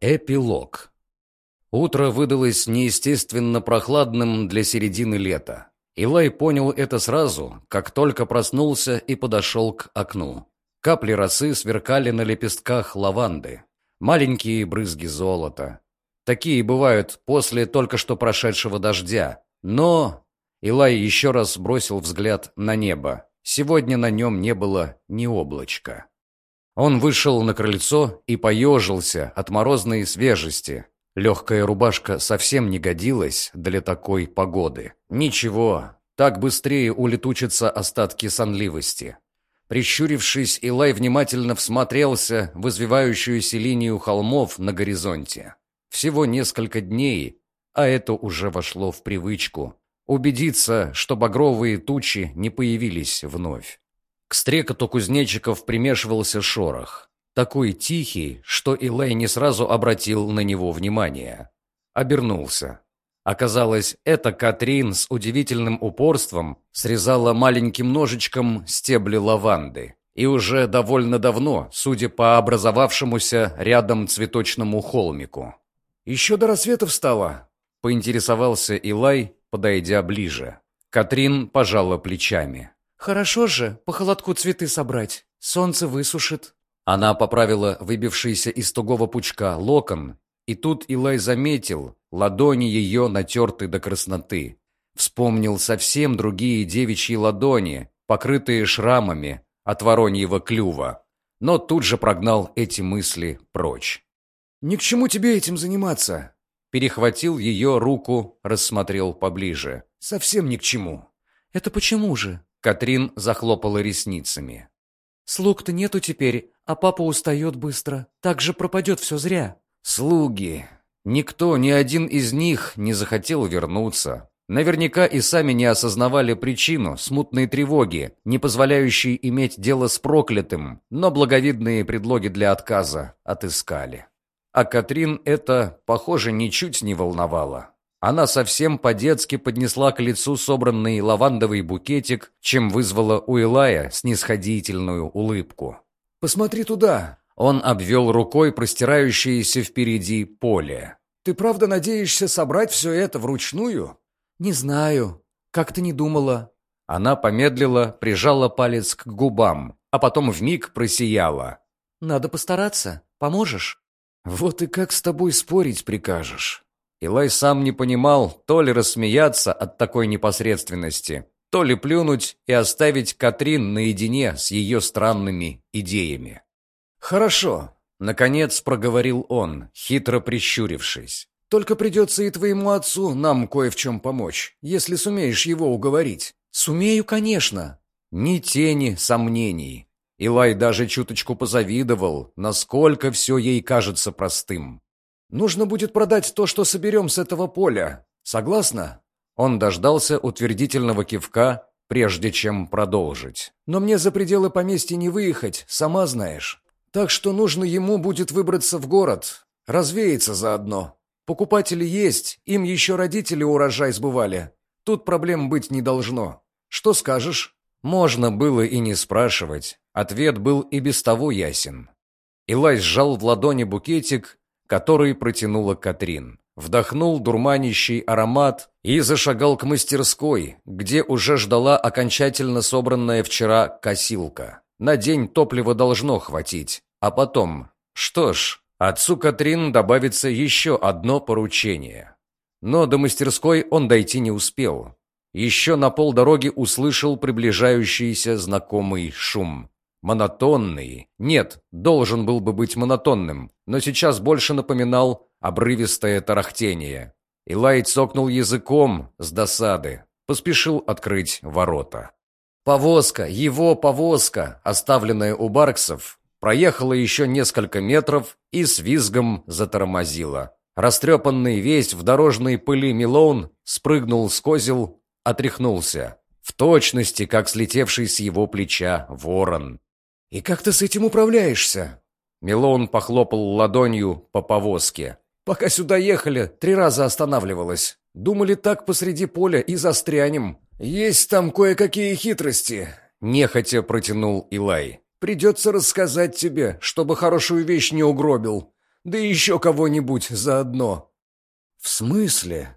Эпилог. Утро выдалось неестественно прохладным для середины лета. Илай понял это сразу, как только проснулся и подошел к окну. Капли росы сверкали на лепестках лаванды. Маленькие брызги золота. Такие бывают после только что прошедшего дождя. Но... Илай еще раз бросил взгляд на небо. Сегодня на нем не было ни облачка. Он вышел на крыльцо и поежился от морозной свежести. Легкая рубашка совсем не годилась для такой погоды. Ничего, так быстрее улетучатся остатки сонливости. Прищурившись, Илай внимательно всмотрелся в извивающуюся линию холмов на горизонте. Всего несколько дней, а это уже вошло в привычку. Убедиться, что багровые тучи не появились вновь. К стрекоту кузнечиков примешивался шорох. Такой тихий, что Илай не сразу обратил на него внимание. Обернулся. Оказалось, это Катрин с удивительным упорством срезала маленьким ножичком стебли лаванды. И уже довольно давно, судя по образовавшемуся рядом цветочному холмику. «Еще до рассвета встала?» — поинтересовался Илай, подойдя ближе. Катрин пожала плечами. «Хорошо же по холодку цветы собрать. Солнце высушит». Она поправила выбившийся из тугого пучка локон, и тут Илай заметил, ладони ее натерты до красноты. Вспомнил совсем другие девичьи ладони, покрытые шрамами от вороньего клюва, но тут же прогнал эти мысли прочь. «Ни к чему тебе этим заниматься!» Перехватил ее руку, рассмотрел поближе. «Совсем ни к чему!» «Это почему же?» Катрин захлопала ресницами. «Слуг-то нету теперь, а папа устает быстро. Так же пропадет все зря». «Слуги. Никто, ни один из них не захотел вернуться. Наверняка и сами не осознавали причину смутной тревоги, не позволяющей иметь дело с проклятым, но благовидные предлоги для отказа отыскали. А Катрин это, похоже, ничуть не волновало. Она совсем по-детски поднесла к лицу собранный лавандовый букетик, чем вызвала у Илая снисходительную улыбку. «Посмотри туда!» Он обвел рукой простирающееся впереди поле. «Ты правда надеешься собрать все это вручную?» «Не знаю. Как ты не думала?» Она помедлила, прижала палец к губам, а потом вмиг просияла. «Надо постараться. Поможешь?» «Вот и как с тобой спорить прикажешь?» Илай сам не понимал, то ли рассмеяться от такой непосредственности, то ли плюнуть и оставить Катрин наедине с ее странными идеями. «Хорошо», — наконец проговорил он, хитро прищурившись. «Только придется и твоему отцу нам кое в чем помочь, если сумеешь его уговорить». «Сумею, конечно». Ни тени сомнений. Илай даже чуточку позавидовал, насколько все ей кажется простым. Нужно будет продать то, что соберем с этого поля. Согласна?» Он дождался утвердительного кивка, прежде чем продолжить. «Но мне за пределы поместья не выехать, сама знаешь. Так что нужно ему будет выбраться в город, развеяться заодно. Покупатели есть, им еще родители урожай сбывали. Тут проблем быть не должно. Что скажешь?» Можно было и не спрашивать. Ответ был и без того ясен. Илай сжал в ладони букетик который протянула Катрин. Вдохнул дурманящий аромат и зашагал к мастерской, где уже ждала окончательно собранная вчера косилка. На день топлива должно хватить. А потом... Что ж, отцу Катрин добавится еще одно поручение. Но до мастерской он дойти не успел. Еще на полдороги услышал приближающийся знакомый шум. Монотонный. Нет, должен был бы быть монотонным, но сейчас больше напоминал обрывистое тарахтение. Илай цокнул языком с досады, поспешил открыть ворота. Повозка, его повозка, оставленная у Барксов, проехала еще несколько метров и с визгом затормозила. Растрепанный весь в дорожной пыли Милоун спрыгнул с козел, отряхнулся. В точности, как слетевший с его плеча ворон. «И как ты с этим управляешься?» Милон похлопал ладонью по повозке. «Пока сюда ехали, три раза останавливалась. Думали, так посреди поля и застрянем. Есть там кое-какие хитрости». Нехотя протянул Илай. «Придется рассказать тебе, чтобы хорошую вещь не угробил. Да еще кого-нибудь заодно». «В смысле?»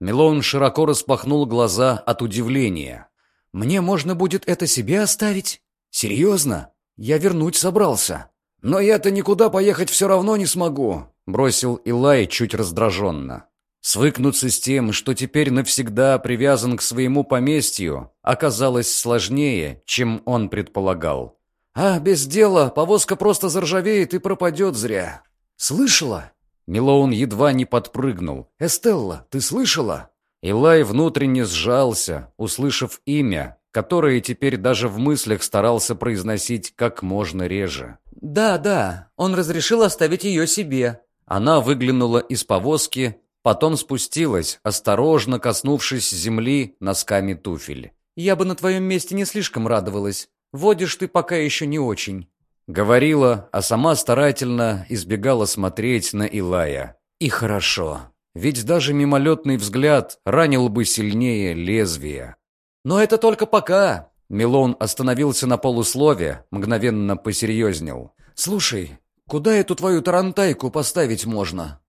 Милон широко распахнул глаза от удивления. «Мне можно будет это себе оставить? Серьезно? Я вернуть собрался». «Но я-то никуда поехать все равно не смогу», — бросил Илай чуть раздраженно. Свыкнуться с тем, что теперь навсегда привязан к своему поместью, оказалось сложнее, чем он предполагал. «А, без дела, повозка просто заржавеет и пропадет зря». «Слышала?» Милоун едва не подпрыгнул. «Эстелла, ты слышала?» Илай внутренне сжался, услышав имя, которое теперь даже в мыслях старался произносить как можно реже. «Да, да, он разрешил оставить ее себе». Она выглянула из повозки, потом спустилась, осторожно коснувшись земли носками туфель. «Я бы на твоем месте не слишком радовалась. Водишь ты пока еще не очень». Говорила, а сама старательно избегала смотреть на Илая. И хорошо. Ведь даже мимолетный взгляд ранил бы сильнее лезвия. «Но это только пока!» Милон остановился на полуслове, мгновенно посерьезнел. «Слушай, куда эту твою тарантайку поставить можно?»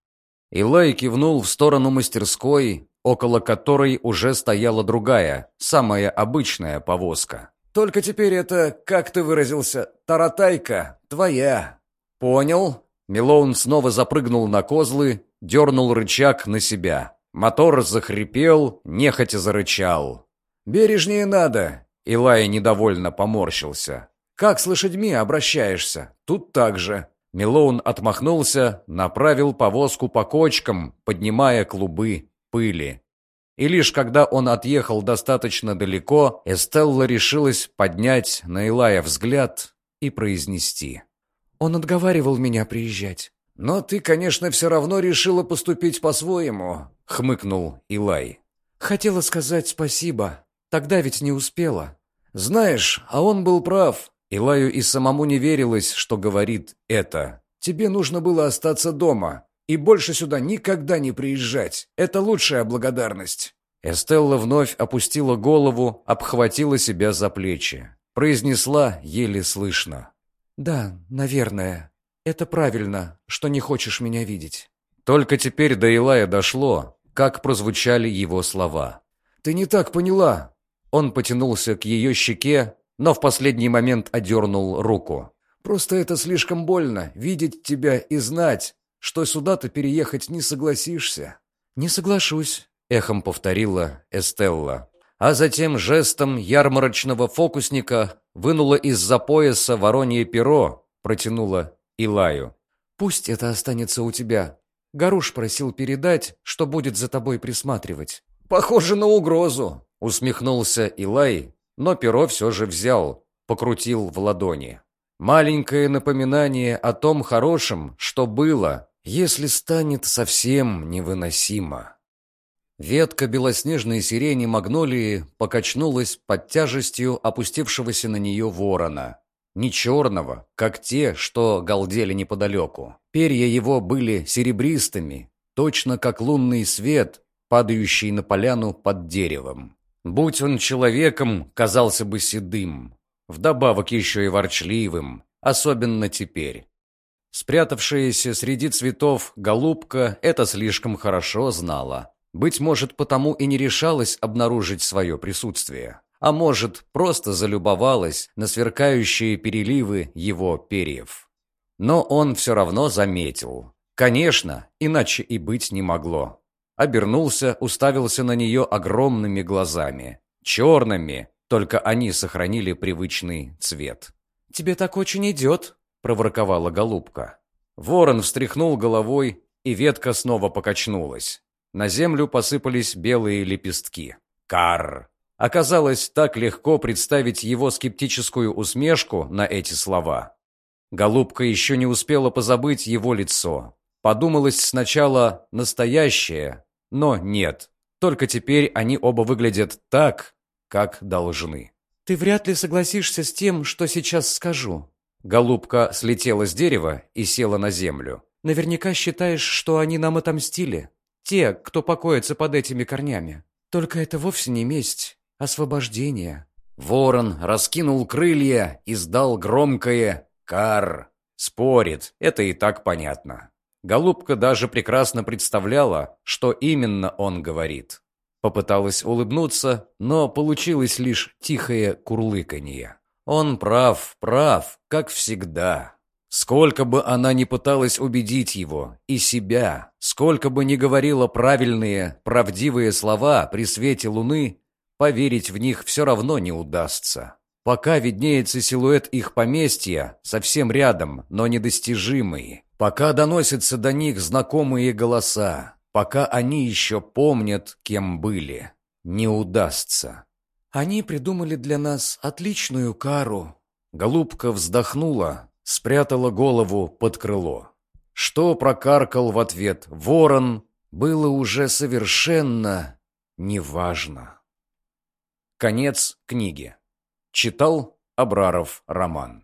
Илай кивнул в сторону мастерской, около которой уже стояла другая, самая обычная повозка. «Только теперь это, как ты выразился, таратайка твоя. Понял?» Милоун снова запрыгнул на козлы, дернул рычаг на себя. Мотор захрипел, нехотя зарычал. «Бережнее надо!» Илай недовольно поморщился. «Как с лошадьми обращаешься? Тут так же». Милоун отмахнулся, направил повозку по кочкам, поднимая клубы пыли. И лишь когда он отъехал достаточно далеко, Эстелла решилась поднять на Илая взгляд и произнести. «Он отговаривал меня приезжать». «Но ты, конечно, все равно решила поступить по-своему», — хмыкнул Илай. «Хотела сказать спасибо. Тогда ведь не успела». «Знаешь, а он был прав. Илаю и самому не верилось, что говорит это. Тебе нужно было остаться дома и больше сюда никогда не приезжать. Это лучшая благодарность». Эстелла вновь опустила голову, обхватила себя за плечи. Произнесла еле слышно. «Да, наверное. Это правильно, что не хочешь меня видеть». Только теперь до Илая дошло, как прозвучали его слова. «Ты не так поняла». Он потянулся к ее щеке, но в последний момент одернул руку. «Просто это слишком больно, видеть тебя и знать, что сюда ты переехать не согласишься». «Не соглашусь», — эхом повторила Эстелла. А затем жестом ярмарочного фокусника вынула из-за пояса воронье перо, протянула Илаю. «Пусть это останется у тебя. Гаруш просил передать, что будет за тобой присматривать». «Похоже на угрозу», — усмехнулся Илай, но перо все же взял, покрутил в ладони. Маленькое напоминание о том хорошем, что было, если станет совсем невыносимо. Ветка белоснежной сирени магнолии покачнулась под тяжестью опустившегося на нее ворона. Не черного, как те, что галдели неподалеку. Перья его были серебристыми, точно как лунный свет, падающий на поляну под деревом. Будь он человеком, казался бы седым, вдобавок еще и ворчливым, особенно теперь. Спрятавшаяся среди цветов голубка это слишком хорошо знала. Быть может, потому и не решалась обнаружить свое присутствие. А может, просто залюбовалась на сверкающие переливы его перьев. Но он все равно заметил. Конечно, иначе и быть не могло. Обернулся, уставился на нее огромными глазами. Черными, только они сохранили привычный цвет. «Тебе так очень идет», — проворковала голубка. Ворон встряхнул головой, и ветка снова покачнулась. На землю посыпались белые лепестки. Кар. Оказалось, так легко представить его скептическую усмешку на эти слова. Голубка еще не успела позабыть его лицо. Подумалось сначала настоящее, но нет. Только теперь они оба выглядят так, как должны. «Ты вряд ли согласишься с тем, что сейчас скажу». Голубка слетела с дерева и села на землю. «Наверняка считаешь, что они нам отомстили. Те, кто покоится под этими корнями. Только это вовсе не месть, освобождение». Ворон раскинул крылья и сдал громкое «кар». Спорит, это и так понятно. Голубка даже прекрасно представляла, что именно он говорит. Попыталась улыбнуться, но получилось лишь тихое курлыканье. Он прав, прав, как всегда. Сколько бы она ни пыталась убедить его и себя, сколько бы ни говорила правильные, правдивые слова при свете луны, поверить в них все равно не удастся. Пока виднеется силуэт их поместья, совсем рядом, но недостижимый. Пока доносятся до них знакомые голоса. Пока они еще помнят, кем были. Не удастся. Они придумали для нас отличную кару. Голубка вздохнула, спрятала голову под крыло. Что прокаркал в ответ ворон, было уже совершенно неважно. Конец книги. Читал Абраров Роман.